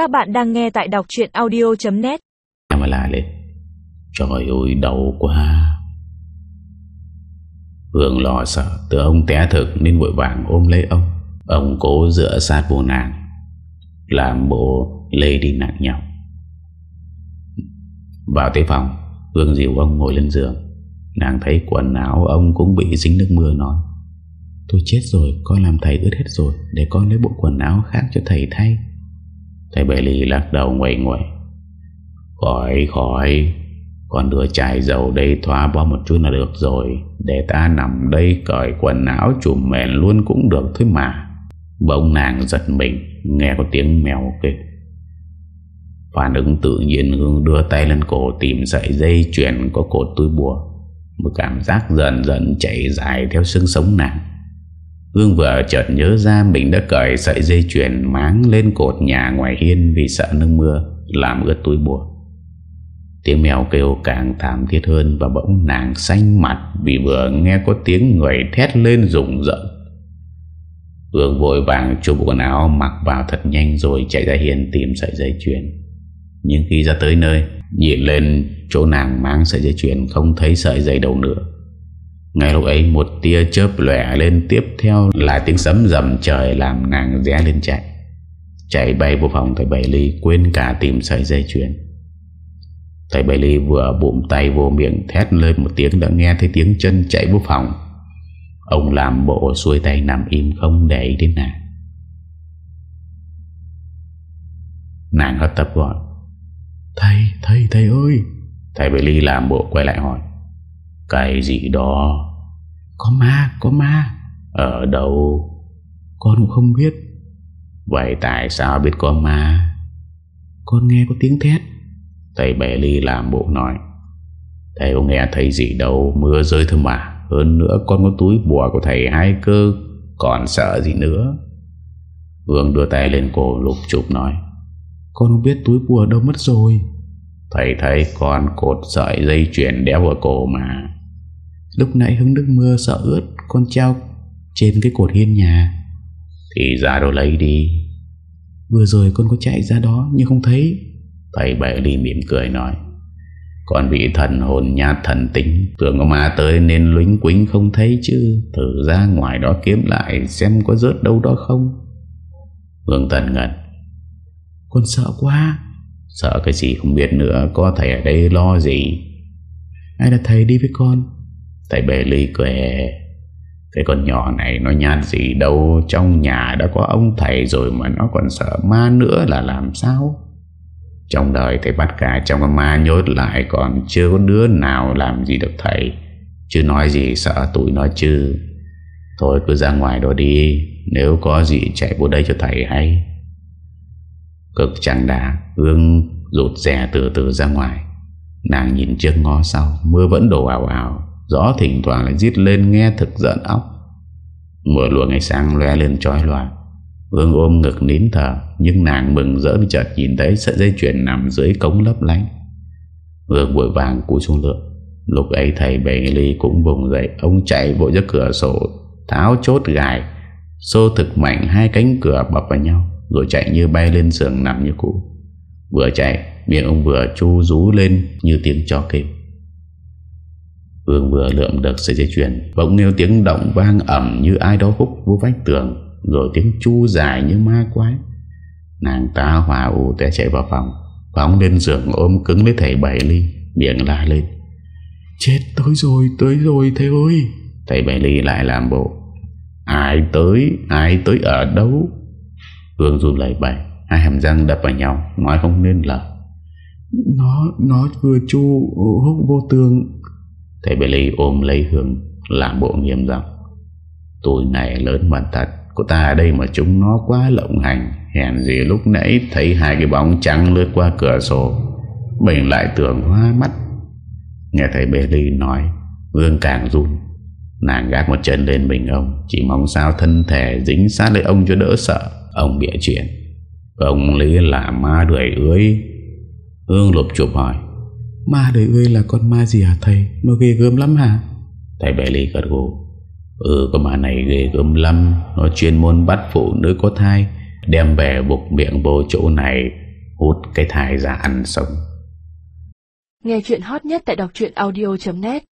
Các bạn đang nghe tại đọc chuyện audio.net Mà la lên. Trời ơi, đau quá. Hương lo sợ Từ ông té thực nên vội vàng ôm lấy ông. Ông cố dựa sát vô nàng, Làm bộ lê đi nặng nhọc Vào tới phòng, Hương dìu ông ngồi lên giường. Nàng thấy quần áo ông cũng bị dính nước mưa nói, Tôi chết rồi Con làm thầy ướt hết rồi, Để con lấy bộ quần áo khác cho thầy thay. Thầy Bailey lì lắc đầu ngoại ngoại Khỏi khỏi. Con đưa chai dầu đây thoa bó một chút là được rồi. Để ta nằm đây cởi quần áo chùm mền luôn cũng được thôi mà. Bỗng nàng giật mình, Nghe có tiếng mèo kêu. Phản ứng tự nhiên Hương đưa tay lên cổ tìm sợi dây chuyển có cột túi bùa. Một cảm giác dần dần chạy dài theo xương sống nàng. Hương vừa chợt nhớ ra mình đã cởi sợi dây chuyền máng lên cột nhà ngoài hiên vì sợ nước mưa làm ướt túi bùa. Tiếng mèo kêu càng thảm thiết hơn và bỗng nàng xanh mặt vì vừa nghe có tiếng người thét lên rùng rợn. Hương vội vàng chụp quần áo mặc vào thật nhanh rồi chạy ra hiên tìm sợi dây chuyền. Nhưng khi ra tới nơi, nhìn lên chỗ nàng mang sợi dây chuyền không thấy sợi dây đâu nữa. Ngay lúc ấy một tia chớp lẻ lên tiếp theo là tiếng sấm rầm trời làm nàng rẽ lên chạy. Chạy bay vô phòng thầy Bảy Ly quên cả tìm sợi dây chuyền. Thầy Bảy Ly vừa bụm tay vô miệng thét lên một tiếng đã nghe thấy tiếng chân chạy vô phòng. Ông làm bộ xuôi tay nằm im không để ý đến nàng. Nàng hất tập gọi. Thầy, thầy, thầy ơi! Thầy Bảy Ly làm bộ quay lại hỏi. Cái gì đó. Có ma có ma. Ở đâu? Con cũng không biết. Vậy tại sao biết có ma? Con nghe có tiếng thét. Thầy bẻ ly làm bộ nói. Thầy không nghe thấy gì đâu Mưa rơi thôi mà. Hơn nữa con có túi bùa của thầy hai cơ Còn sợ gì nữa? Hương đưa tay lên cổ lục chụp nói. Con không biết túi bùa đâu mất rồi. Thầy thấy con cột sợi dây chuyền đeo vào cổ mà Lúc nãy hứng nước mưa sợ ướt Con treo trên cái cột hiên nhà. Thì ra đó lấy đi. Vừa rồi con có chạy ra đó Nhưng không thấy. Thầy bệ đi mỉm cười nói Con bị thần hồn nhát thần tính Tưởng có ma tới nên lính quính không thấy chứ. Thử ra ngoài đó kiếm lại Xem có rớt đâu đó không. Hương Tần ngẩn. Con sợ quá. Sợ cái gì không biết nữa Có thầy ở đây lo gì? Ai là thầy đi với con Thầy bề ly cười Cái con nhỏ này nó nhạt gì đâu. Trong nhà đã có ông thầy rồi Mà nó còn sợ ma nữa là làm sao? Trong đời thầy bắt cả Trong con ma nhốt lại Còn chưa có đứa nào làm gì được thầy. Chứ nói gì sợ tụi nó chứ. Thôi cứ ra ngoài đó đi, Nếu có gì chạy vô đây cho thầy hay. Cực chẳng đà Hương rụt rè từ từ ra ngoài. Nàng nhìn trước ngó sau, Mưa vẫn đổ ảo ảo Gió thỉnh thoảng lại giít lên nghe thực giận óc. Mở luồng ngày sáng loe lên trói loài Hương ôm ngực nín thở, Nhưng nàng mừng rỡ chợt nhìn thấy sợi dây chuyền nằm dưới cống lấp lánh. Hương vội vàng cúi xuống lượng Lúc ấy thầy bề ly cũng vùng dậy, Ông chạy vội ra cửa sổ, Tháo chốt gài, Xô thực mạnh hai cánh cửa bập vào nhau, Rồi chạy như bay lên giường nằm như cũ. Vừa chạy, Miệng ông vừa chu rú lên Như tiếng chó kêu. Phương vừa lượm được sợi dây chuyền, Bỗng nghe tiếng động vang ẩm Như ai đó hút vô vách tường, Rồi tiếng chu dài như ma quái. Nàng ta hòa ủ té chạy vào phòng, Phóng lên giường ôm cứng lấy thầy Bảy Ly, Miệng la lên. Chết, tới rồi tới rồi, thầy ơi! Thầy Bảy Ly lại làm bộ. Ai tới Ai tới ở đâu? Hương run lời bày Hai hàm răng đập vào nhau, Nói không nên lời. Nó nó vừa chu hút vô tường Thầy Billy ôm lấy Hương Làm bộ nghiêm giọng. Tôi này lớn mặt thật, Của ta ở đây mà chúng nó quá lộng hành. Hèn gì lúc nãy thấy hai cái bóng trắng lướt qua cửa sổ, Mình lại tưởng hoa mắt. Nghe thầy Billy nói, Hương càng run. Nàng gác một chân lên mình ông, Chỉ mong sao thân thể dính sát lấy ông cho đỡ sợ. Ông bịa chuyện. Ông lý là ma đuổi ưới. Hương lục chụp hỏi Ma đời ơi là con ma gì hả thầy? Nó ghê gớm lắm hả? Thầy bè ly gật gù. Ừ con ma này ghê gớm lắm. Nó chuyên môn bắt phụ nữ có thai Đem về bục miệng vô chỗ này Hút cái thai ra ăn sống. Nghe chuyện hot nhất tại đọc audio.net